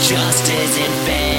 just isn't fair.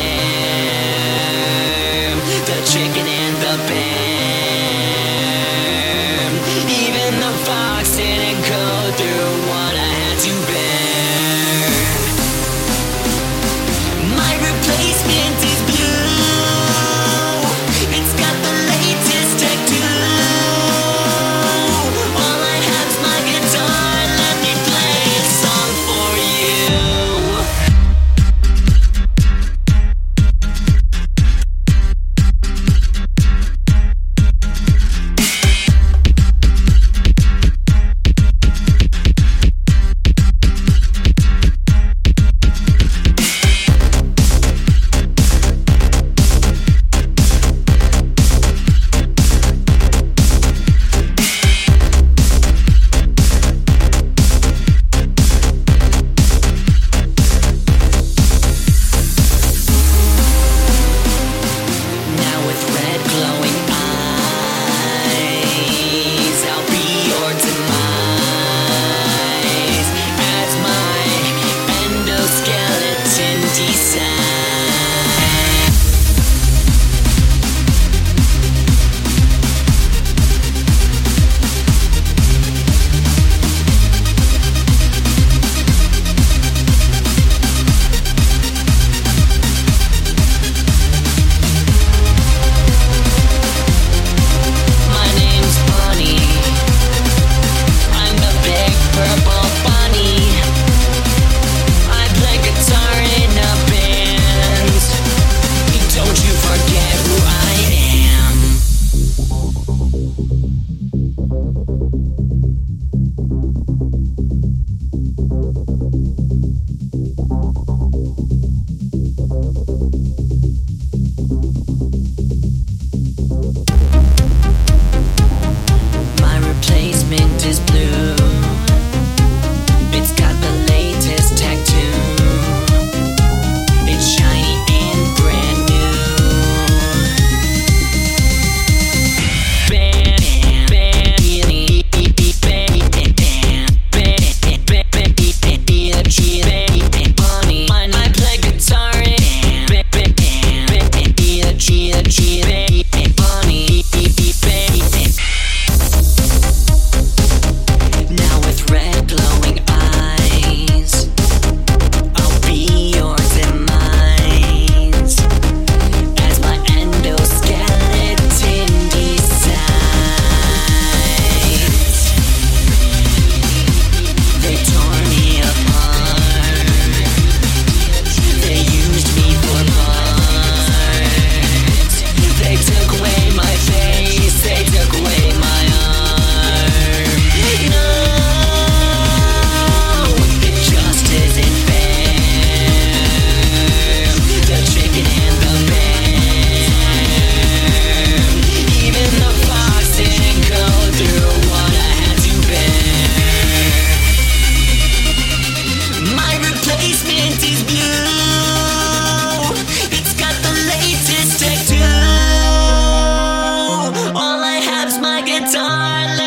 heart.